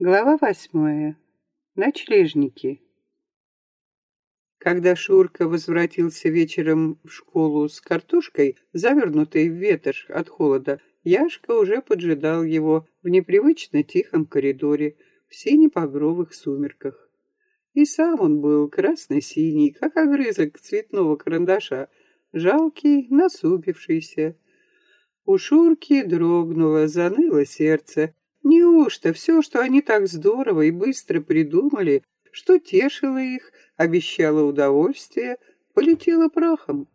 Глава восьмая. Ночлежники. Когда Шурка возвратился вечером в школу с картошкой, завернутой в ветошь от холода, Яшка уже поджидал его в непривычно тихом коридоре в сине-погровых сумерках. И сам он был красно-синий, как огрызок цветного карандаша, жалкий, насупившийся. У Шурки дрогнуло, заныло сердце, Неужто все, что они так здорово и быстро придумали, что тешило их, обещало удовольствие, полетело прахом?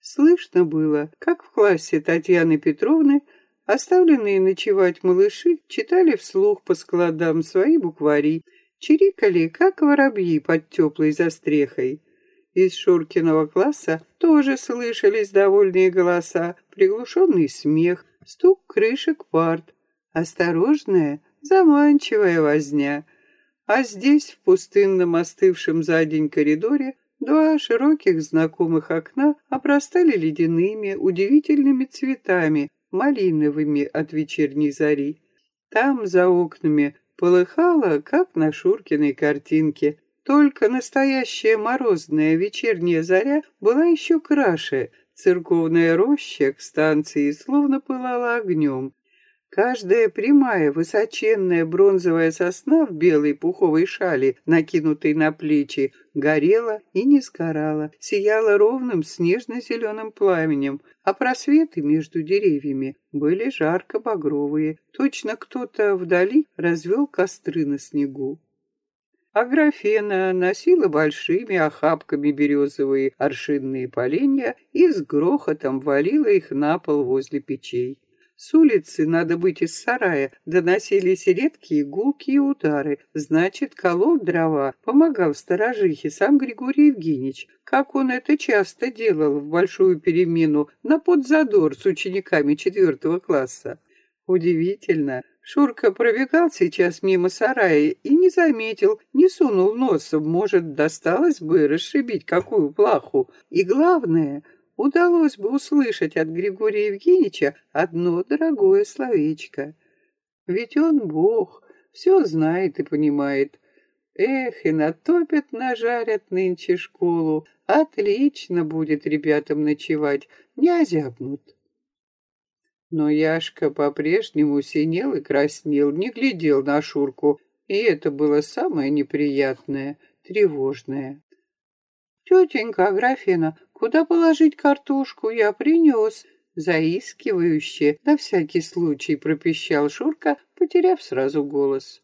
Слышно было, как в классе Татьяны Петровны оставленные ночевать малыши читали вслух по складам свои буквари, чирикали, как воробьи под теплой застрехой. Из Шуркиного класса тоже слышались довольные голоса, приглушенный смех, стук крышек парт, Осторожная, заманчивая возня. А здесь, в пустынном остывшем за день коридоре, два широких знакомых окна опростали ледяными, удивительными цветами, малиновыми от вечерней зари. Там, за окнами, полыхало, как на Шуркиной картинке, только настоящая морозная вечерняя заря была еще краше. Церковная роща к станции словно пылала огнем. Каждая прямая, высоченная бронзовая сосна в белой пуховой шали, накинутой на плечи, горела и не сгорала, сияла ровным снежно-зеленым пламенем, а просветы между деревьями были жарко-багровые, точно кто-то вдали развел костры на снегу. Аграфена носила большими охапками березовые аршинные поленья и с грохотом валила их на пол возле печей. С улицы, надо быть из сарая, доносились редкие гулкие удары. Значит, колол дрова, помогал сторожихе сам Григорий Евгеньевич, как он это часто делал в большую перемену на подзадор с учениками четвертого класса. Удивительно, Шурка пробегал сейчас мимо сарая и не заметил, не сунул носом, может, досталось бы расшибить какую плаху. И главное — удалось бы услышать от Григория Евгеньевича одно дорогое словечко. Ведь он Бог, все знает и понимает. Эх, и натопят, нажарят нынче школу. Отлично будет ребятам ночевать, не озябнут. Но Яшка по-прежнему синел и краснел, не глядел на Шурку, и это было самое неприятное, тревожное. «Тетенька Аграфена, куда положить картошку? Я принес». Заискивающе, на всякий случай пропищал Шурка, потеряв сразу голос.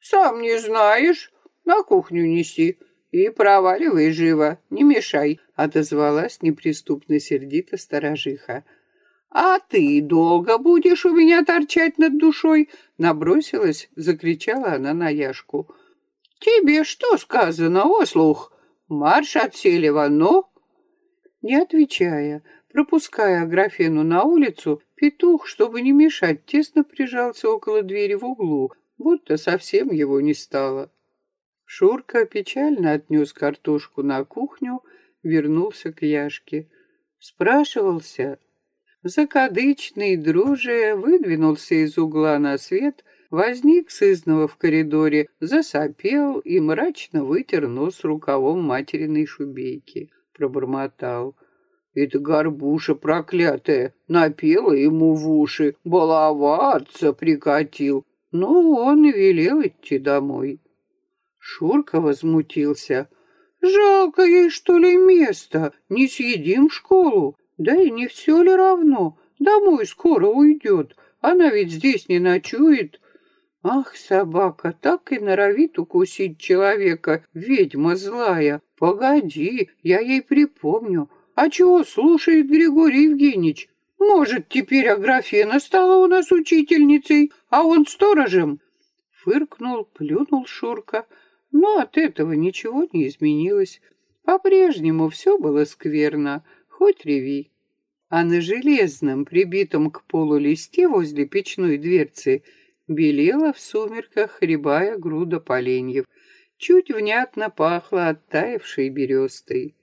«Сам не знаешь? На кухню неси и проваливай живо, не мешай», отозвалась неприступно сердито сторожиха. «А ты долго будешь у меня торчать над душой?» Набросилась, закричала она на Яшку. «Тебе что сказано, ослух?» Марш от Селева, но...» Не отвечая, пропуская Аграфену на улицу, петух, чтобы не мешать, тесно прижался около двери в углу, будто совсем его не стало. Шурка печально отнес картошку на кухню, вернулся к Яшке. Спрашивался. Закадычный, друже, выдвинулся из угла на свет — возник сызново в коридоре, засопел и мрачно вытер нос рукавом материной шубейки. Пробормотал. «Это горбуша проклятая, напела ему в уши, баловаться прикатил. Ну, он и велел идти домой». Шурка возмутился. «Жалко ей, что ли, место? Не съедим в школу? Да и не все ли равно? Домой скоро уйдет. Она ведь здесь не ночует. Ах, собака, так и норовит укусить человека, ведьма злая. Погоди, я ей припомню. А чего слушает Григорий Евгеньевич? Может, теперь Аграфена стала у нас учительницей, а он сторожем? Фыркнул, плюнул Шурка, но от этого ничего не изменилось. По-прежнему все было скверно, хоть реви. А на железном, прибитом к полу листе возле печной дверцы, белела в сумерках рябая груда поленьев, чуть внятно пахло оттаившей берестой.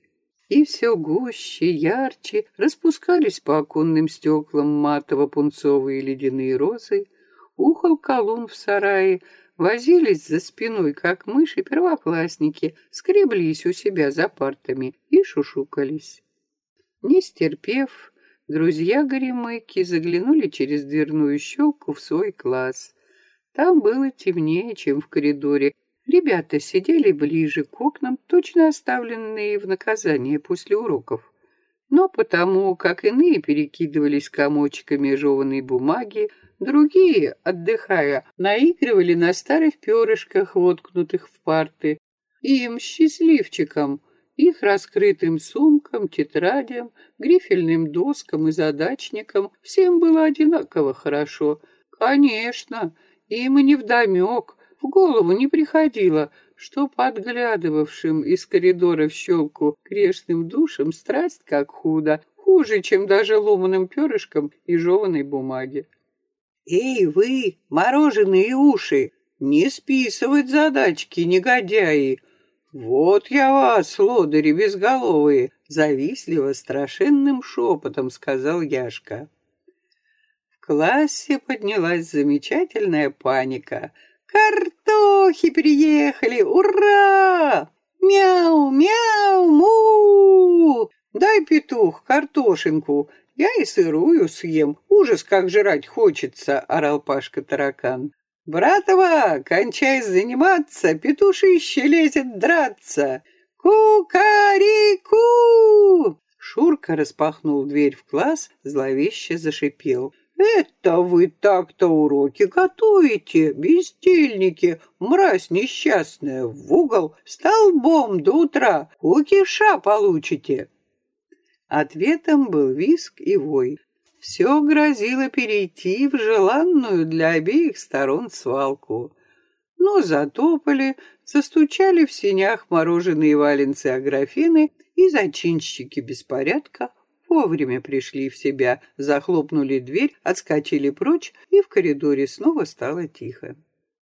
И все гуще, ярче распускались по оконным стеклам матово-пунцовые ледяные розы, ухал колун в сарае, возились за спиной, как мыши первоклассники, скреблись у себя за партами и шушукались. Не стерпев, друзья Горемыки заглянули через дверную щелку в свой класс. Там было темнее, чем в коридоре. Ребята сидели ближе к окнам, точно оставленные в наказание после уроков. Но потому, как иные перекидывались комочками жеванной бумаги, другие, отдыхая, наигрывали на старых перышках, воткнутых в парты. Им, счастливчикам, их раскрытым сумкам, тетрадям, грифельным доскам и задачникам всем было одинаково хорошо. Конечно, им и невдомек, голову не приходило, что подглядывавшим из коридора в щелку грешным душам страсть как худо, хуже, чем даже ломаным перышком и жеваной бумаги. «Эй, вы, мороженые уши, не списывать задачки, негодяи! Вот я вас, лодыри безголовые!» Завистливо, страшенным шепотом сказал Яшка. В классе поднялась замечательная паника — Картохи приехали! Ура! Мяу, мяу, му! Дай, петух, картошинку. Я и сырую съем. Ужас, как жрать хочется, орал Пашка-таракан. «Братова, кончай заниматься, петушище лезет драться! Ку-ка-ри-ку!» Шурка распахнул дверь в класс, зловеще зашипел. «Это вы так-то уроки готовите, бездельники, мразь несчастная, в угол столбом до утра, кукиша получите!» Ответом был виск и вой. Все грозило перейти в желанную для обеих сторон свалку. Но затопали, застучали в синях мороженые валенцы Аграфины, и зачинщики беспорядка вовремя пришли в себя, захлопнули дверь, отскочили прочь, и в коридоре снова стало тихо.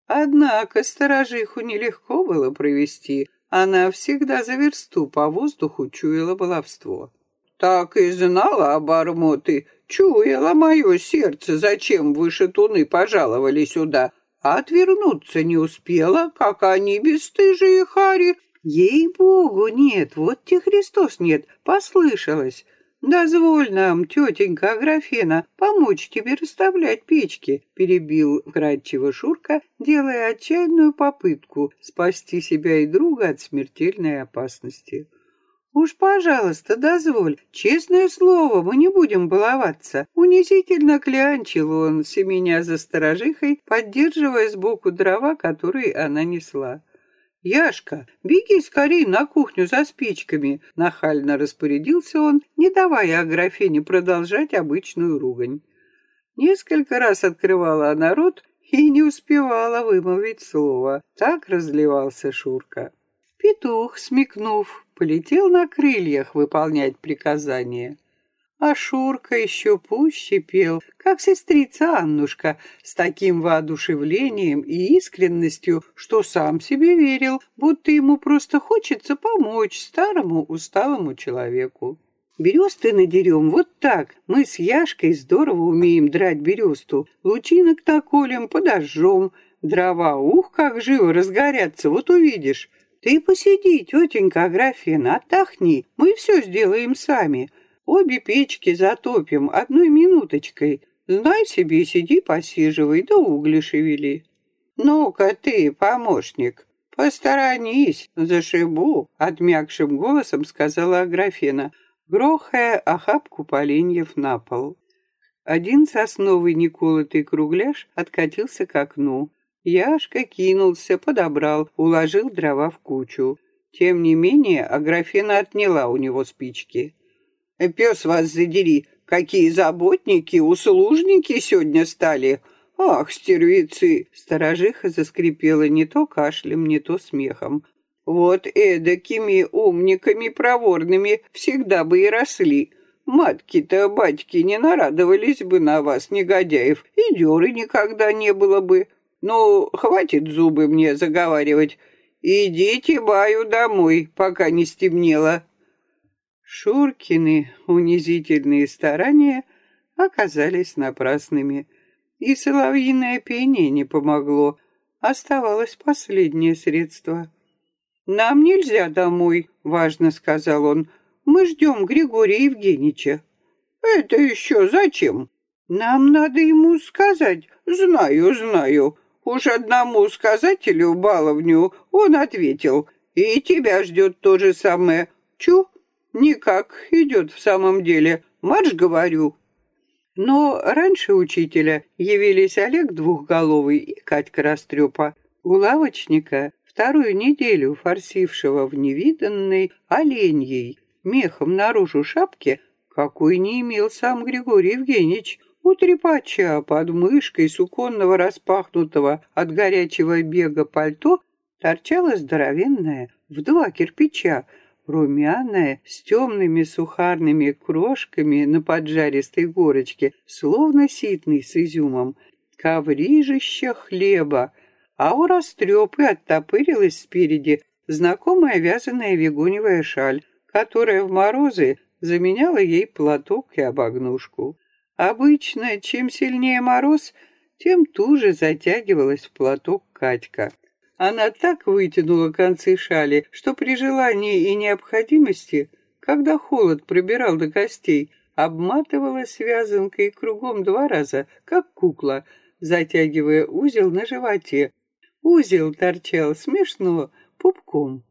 Однако сторожиху нелегко было провести. Она всегда за версту по воздуху чуяла баловство. «Так и знала, обормоты, чуяло мое сердце, зачем вы, шатуны, пожаловали сюда, отвернуться не успела, как они бесстыжие хари. Ей-богу, нет, вот те Христос нет, послышалось. «Дозволь нам, тетенька Аграфена, помочь тебе расставлять печки», перебил вкрадчиво Шурка, делая отчаянную попытку спасти себя и друга от смертельной опасности. «Уж, пожалуйста, дозволь. Честное слово, мы не будем баловаться». Унизительно клянчил он, семеня за сторожихой, поддерживая сбоку дрова, которые она несла. «Яшка, беги скорее на кухню за спичками!» Нахально распорядился он, не давая Аграфене продолжать обычную ругань. Несколько раз открывала она рот и не успевала вымолвить слово. Так разливался Шурка. Петух, смекнув, полетел на крыльях выполнять приказания. А Шурка еще пуще пел, как сестрица Аннушка, с таким воодушевлением и искренностью, что сам себе верил, будто ему просто хочется помочь старому усталому человеку. Бересты надерем вот так. Мы с Яшкой здорово умеем драть бересту. Лучинок наколем, подожжем. Дрова, ух, как живо разгорятся, вот увидишь. Ты посиди, тетенька Аграфена, отдохни. Мы все сделаем сами. Обе печки затопим одной минуточкой. Знай себе, сиди посиживай, да угли шевели. Ну-ка ты, помощник, посторонись, зашибу, отмякшим голосом сказала Аграфена, грохая охапку поленьев на пол. Один сосновый неколотый кругляш откатился к окну. Яшка кинулся, подобрал, уложил дрова в кучу. Тем не менее, Аграфена отняла у него спички. Пес вас задери, какие заботники, услужники сегодня стали. Ах, стервицы!» Сторожиха заскрипела не то кашлем, не то смехом. «Вот эдакими умниками проворными всегда бы и росли. Матки-то, батьки, не нарадовались бы на вас, негодяев, и дёры никогда не было бы. Ну, хватит зубы мне заговаривать. Идите, баю, домой, пока не стемнело». Шуркины унизительные старания оказались напрасными, и соловьиное пение не помогло. оставалось последнее средство. «Нам нельзя домой», — важно сказал он. «Мы ждем Григория Евгеньевича». «Это еще зачем?» «Нам надо ему сказать. Знаю, знаю. Уж одному сказателю, баловню, он ответил. И тебя ждет то же самое. Чу, никак идет в самом деле. Марш, говорю». Но раньше учителя явились Олег Двухголовый и Катька Растрепа. У лавочника вторую неделю форсившего в невиданной оленьей мехом наружу шапке, какой не имел сам Григорий Евгеньевич, у трепача под мышкой суконного распахнутого от горячего бега пальто торчала здоровенная в два кирпича, румяная, с темными сухарными крошками на поджаристой горочке, словно ситный с изюмом, коврижище хлеба, а у растрепы оттопырилась спереди знакомая вязаная вегоневая шаль, которая в морозы заменяла ей платок и обогнушку. Обычно, чем сильнее мороз, тем туже затягивалась в платок Катька. Она так вытянула концы шали, что при желании и необходимости, когда холод пробирал до костей, обматывала связанкой кругом два раза, как кукла, затягивая узел на животе, Узел торчал смешно пупком.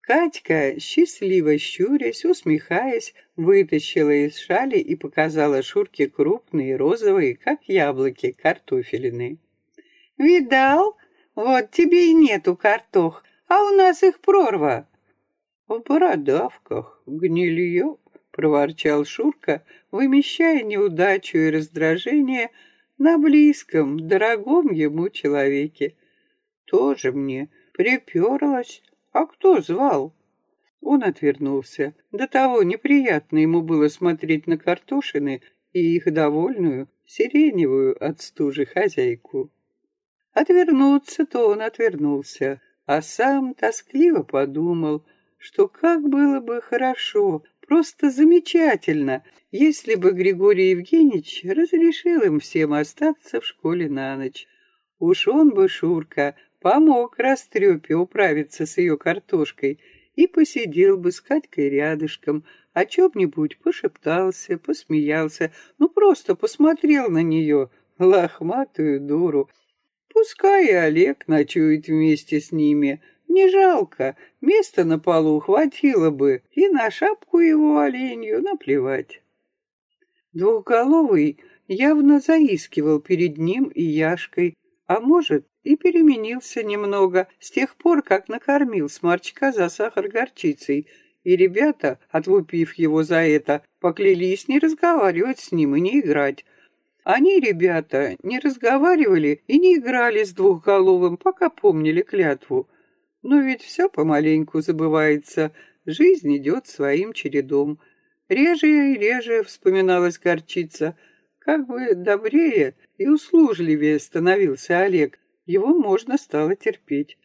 Катька, счастливо щурясь, усмехаясь, вытащила из шали и показала Шурке крупные, розовые, как яблоки, картофелины. «Видал? Вот тебе и нету картох, а у нас их прорва». «В бородавках гнилье», — проворчал Шурка, вымещая неудачу и раздражение на близком, дорогом ему человеке. Тоже мне приперлась. А кто звал? Он отвернулся. До того неприятно ему было смотреть на картошины и их довольную, сиреневую от стужи хозяйку. Отвернуться-то он отвернулся, а сам тоскливо подумал, что как было бы хорошо, просто замечательно, если бы Григорий Евгеньевич разрешил им всем остаться в школе на ночь. Уж он бы, Шурка, помог Растрепе управиться с ее картошкой и посидел бы с Катькой рядышком, о чем-нибудь пошептался, посмеялся, ну просто посмотрел на нее, лохматую дуру. Пускай и Олег ночует вместе с ними, не жалко, места на полу хватило бы, и на шапку его оленью наплевать. Двухголовый явно заискивал перед ним и Яшкой, а может, и переменился немного с тех пор, как накормил сморчка за сахар горчицей, и ребята, отлупив его за это, поклялись не разговаривать с ним и не играть. Они, ребята, не разговаривали и не играли с двухголовым, пока помнили клятву. Но ведь все помаленьку забывается, жизнь идет своим чередом. Реже и реже вспоминалась горчица, как бы добрее и услужливее становился Олег, его можно стало терпеть.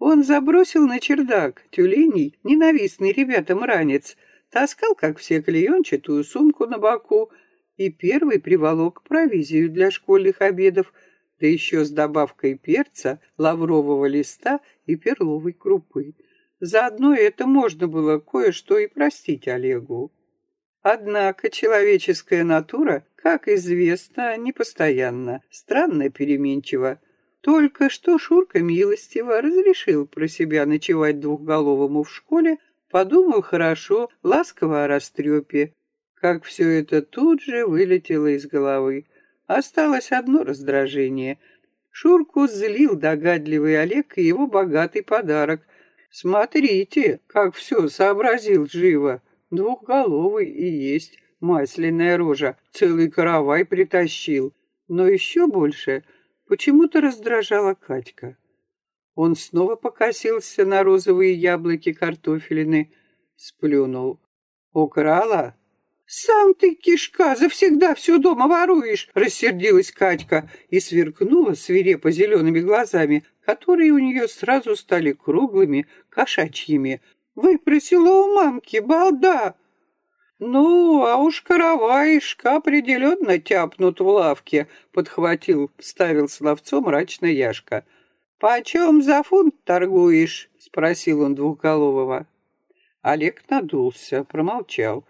Он забросил на чердак тюленей, ненавистный ребятам ранец, таскал, как все, клеенчатую сумку на боку и первый приволок провизию для школьных обедов, да еще с добавкой перца, лаврового листа и перловой крупы. Заодно это можно было кое-что и простить Олегу. Однако человеческая натура, как известно, непостоянна, странно переменчива. Только что Шурка милостиво разрешил про себя ночевать двухголовому в школе, подумал хорошо, ласково о растрепе. Как все это тут же вылетело из головы. Осталось одно раздражение. Шурку злил догадливый Олег и его богатый подарок. Смотрите, как все сообразил живо. Двухголовый и есть масляная рожа, целый каравай притащил. Но еще больше — Почему-то раздражала Катька. Он снова покосился на розовые яблоки картофелины, сплюнул. «Украла?» «Сам ты, кишка, завсегда все дома воруешь!» — рассердилась Катька и сверкнула свирепо зелеными глазами, которые у нее сразу стали круглыми, кошачьими. «Выпросила у мамки, балда!» «Ну, а уж каравайшка определенно тяпнут в лавке», — подхватил, вставил словцо мрачно Яшка. «Почем за фунт торгуешь?» — спросил он двухголового. Олег надулся, промолчал.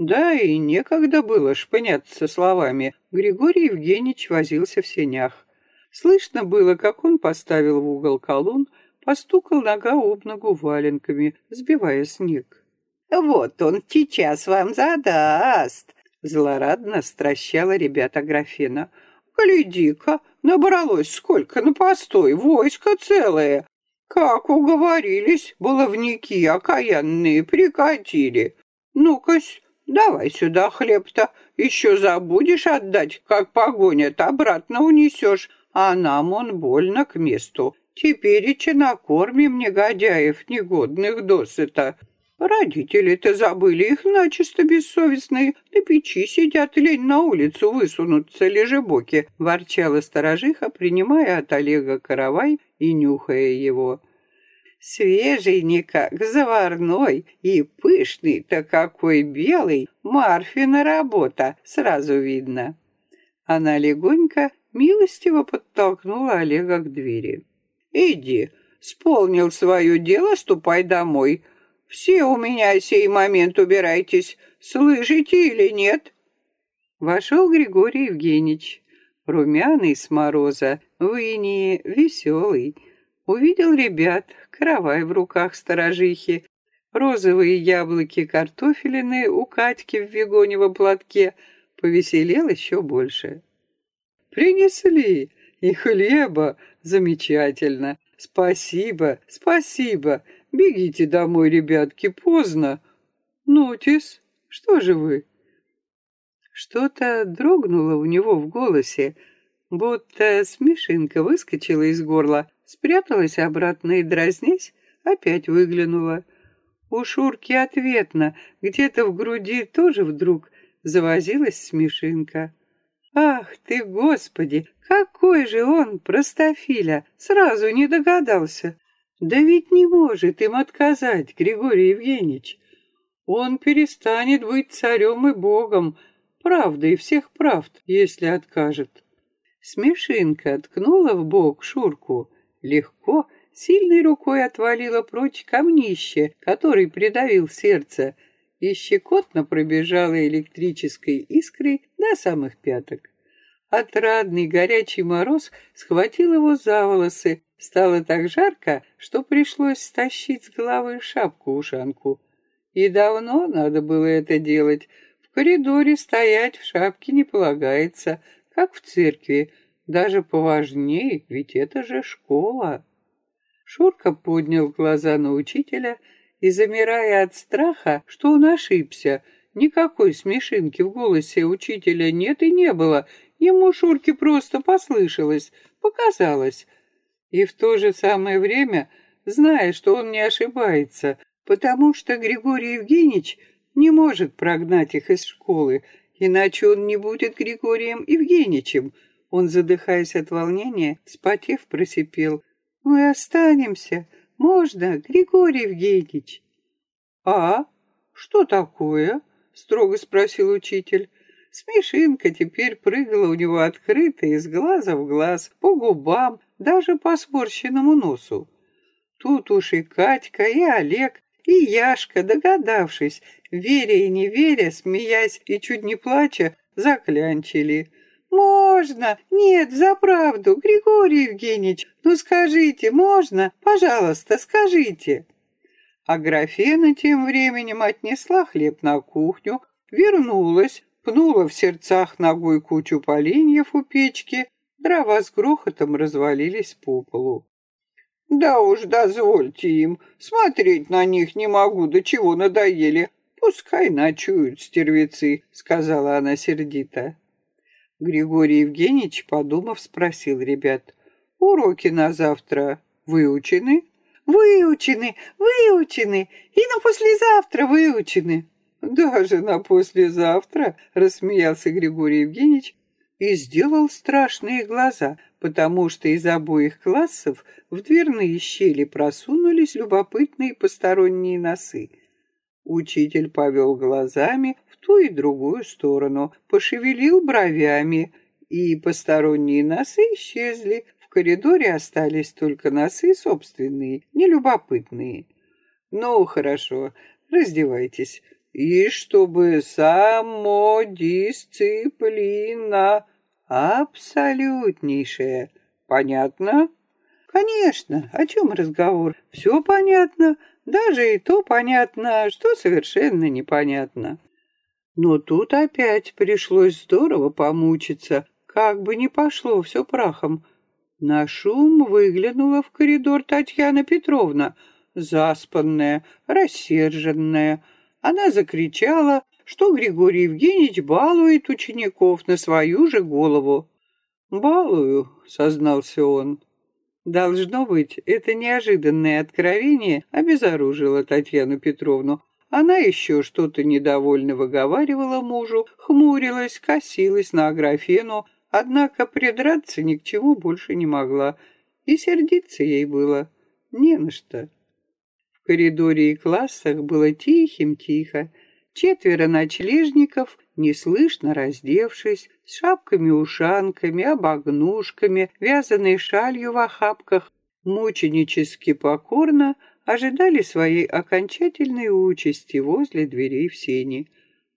Да, и некогда было шпыняться словами. Григорий Евгеньевич возился в сенях. Слышно было, как он поставил в угол колонн, постукал нога об ногу валенками, сбивая снег. «Вот он сейчас вам задаст!» Злорадно стращала ребята графина. «Гляди-ка, набралось сколько на постой, войско целое! Как уговорились, баловники окаянные прикатили! Ну-кась, давай сюда хлеб-то, еще забудешь отдать, как погонят, обратно унесешь, а нам он больно к месту. Теперь и накормим негодяев, негодных досыта. Родители-то забыли их начисто бессовестные. На печи сидят, лень на улицу высунутся лежебоки, ворчала сторожиха, принимая от Олега каравай и нюхая его. Свежий как заварной и пышный-то какой белый, Марфина работа, сразу видно. Она легонько, милостиво подтолкнула Олега к двери. «Иди, сполнил свое дело, ступай домой, все у меня сей момент убирайтесь, слышите или нет?» Вошел Григорий Евгеньевич, румяный с мороза, в инии, веселый. Увидел ребят, каравай в руках сторожихи, розовые яблоки картофелины у Катьки в вегоневом платке, повеселел еще больше. «Принесли и хлеба, замечательно, спасибо, спасибо!» Бегите домой, ребятки, поздно. Нотис, что же вы? Что-то дрогнуло у него в голосе, будто смешинка выскочила из горла, спряталась обратно и, дразнясь, опять выглянула. У Шурки ответно, где-то в груди тоже вдруг завозилась смешинка. «Ах ты, Господи, какой же он, простофиля, сразу не догадался!» Да ведь не может им отказать, Григорий Евгеньевич. Он перестанет быть царем и богом, правдой всех правд, если откажет. Смешинка ткнула в бок Шурку, легко, сильной рукой отвалила прочь камнище, который придавил сердце, и щекотно пробежала электрической искрой до самых пяток. Отрадный горячий мороз схватил его за волосы, Стало так жарко, что пришлось стащить с головы шапку-ушанку. И давно надо было это делать. В коридоре стоять в шапке не полагается, как в церкви, даже поважнее, ведь это же школа. Шурка поднял глаза на учителя и, замирая от страха, что он ошибся, никакой смешинки в голосе учителя нет и не было, ему Шурке просто послышалось, показалось — и в то же самое время зная, что он не ошибается, потому что Григорий Евгеньевич не может прогнать их из школы, иначе он не будет Григорием Евгеньевичем. Он, задыхаясь от волнения, спотев, просипел. «Мы останемся. Можно, Григорий Евгеньевич?» «А? Что такое?» — строго спросил учитель. Смешинка теперь прыгала у него открыто, из глаза в глаз, по губам, даже по сморщенному носу. Тут уж и Катька, и Олег, и Яшка, догадавшись, веря и не веря, смеясь и чуть не плача, заклянчили. «Можно! Нет, за правду, Григорий Евгеньевич! Ну скажите, можно? Пожалуйста, скажите!» А графена тем временем отнесла хлеб на кухню, вернулась, пнула в сердцах ногой кучу поленьев у печки, дрова с грохотом развалились по полу. «Да уж, дозвольте им, смотреть на них не могу, до чего надоели. Пускай ночуют стервецы», — сказала она сердито. Григорий Евгеньевич, подумав, спросил ребят, «Уроки на завтра выучены?» «Выучены, выучены, и на послезавтра выучены». «Даже на послезавтра?» — рассмеялся Григорий Евгеньевич и сделал страшные глаза, потому что из обоих классов в дверные щели просунулись любопытные посторонние носы. Учитель повел глазами ту и другую сторону, пошевелил бровями, и посторонние носы исчезли в коридоре остались только носы собственные, нелюбопытные. Ну, хорошо, раздевайтесь. И чтобы самодисциплина абсолютнейшая. Понятно? Конечно. О чем разговор? Все понятно. Даже и то понятно, что совершенно непонятно. Но тут опять пришлось здорово помучиться, как бы не пошло все прахом. На шум выглянула в коридор Татьяна Петровна, заспанная, рассерженная. Она закричала, что Григорий Евгеньевич балует учеников на свою же голову. «Балую», — сознался он. Должно быть, это неожиданное откровение обезоружило Татьяну Петровну. Она еще что-то недовольно выговаривала мужу, хмурилась, косилась на Аграфену, однако придраться ни к чему больше не могла, и сердиться ей было не на что. В коридоре и классах было тихим-тихо. Четверо ночлежников, неслышно раздевшись, с шапками-ушанками, обогнушками, вязаной шалью в охапках, мученически покорно ожидали своей окончательной участи возле дверей в сене.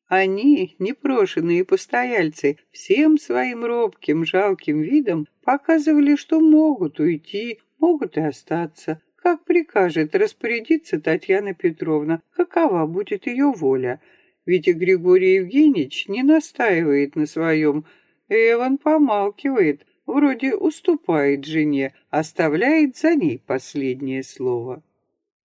Они, непрошенные постояльцы, всем своим робким, жалким видом показывали, что могут уйти, могут и остаться, как прикажет распорядиться Татьяна Петровна, какова будет ее воля. Ведь и Григорий Евгеньевич не настаивает на своем. Эван помалкивает, вроде уступает жене, оставляет за ней последнее слово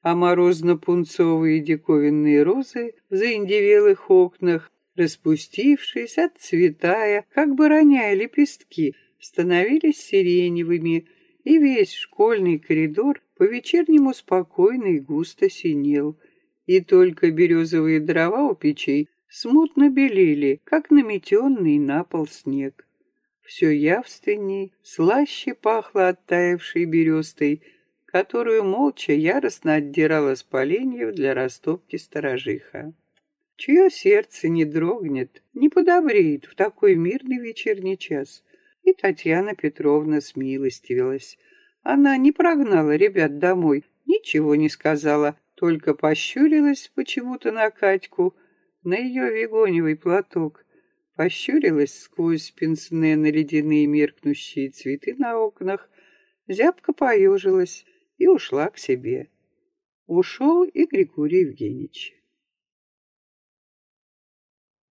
а морозно-пунцовые диковинные розы в заиндевелых окнах, распустившись, отцветая, как бы роняя лепестки, становились сиреневыми, и весь школьный коридор по-вечернему спокойно и густо синел, и только березовые дрова у печей смутно белели, как наметенный на пол снег. Все явственней, слаще пахло оттаившей берестой, которую молча яростно отдирала с поленьев для растопки сторожиха. Чье сердце не дрогнет, не подобреет в такой мирный вечерний час. И Татьяна Петровна смилостивилась. Она не прогнала ребят домой, ничего не сказала, только пощурилась почему-то на Катьку, на ее вегоневый платок, пощурилась сквозь пенсне на ледяные меркнущие цветы на окнах, зябко поежилась, и ушла к себе. Ушел и Григорий Евгеньевич.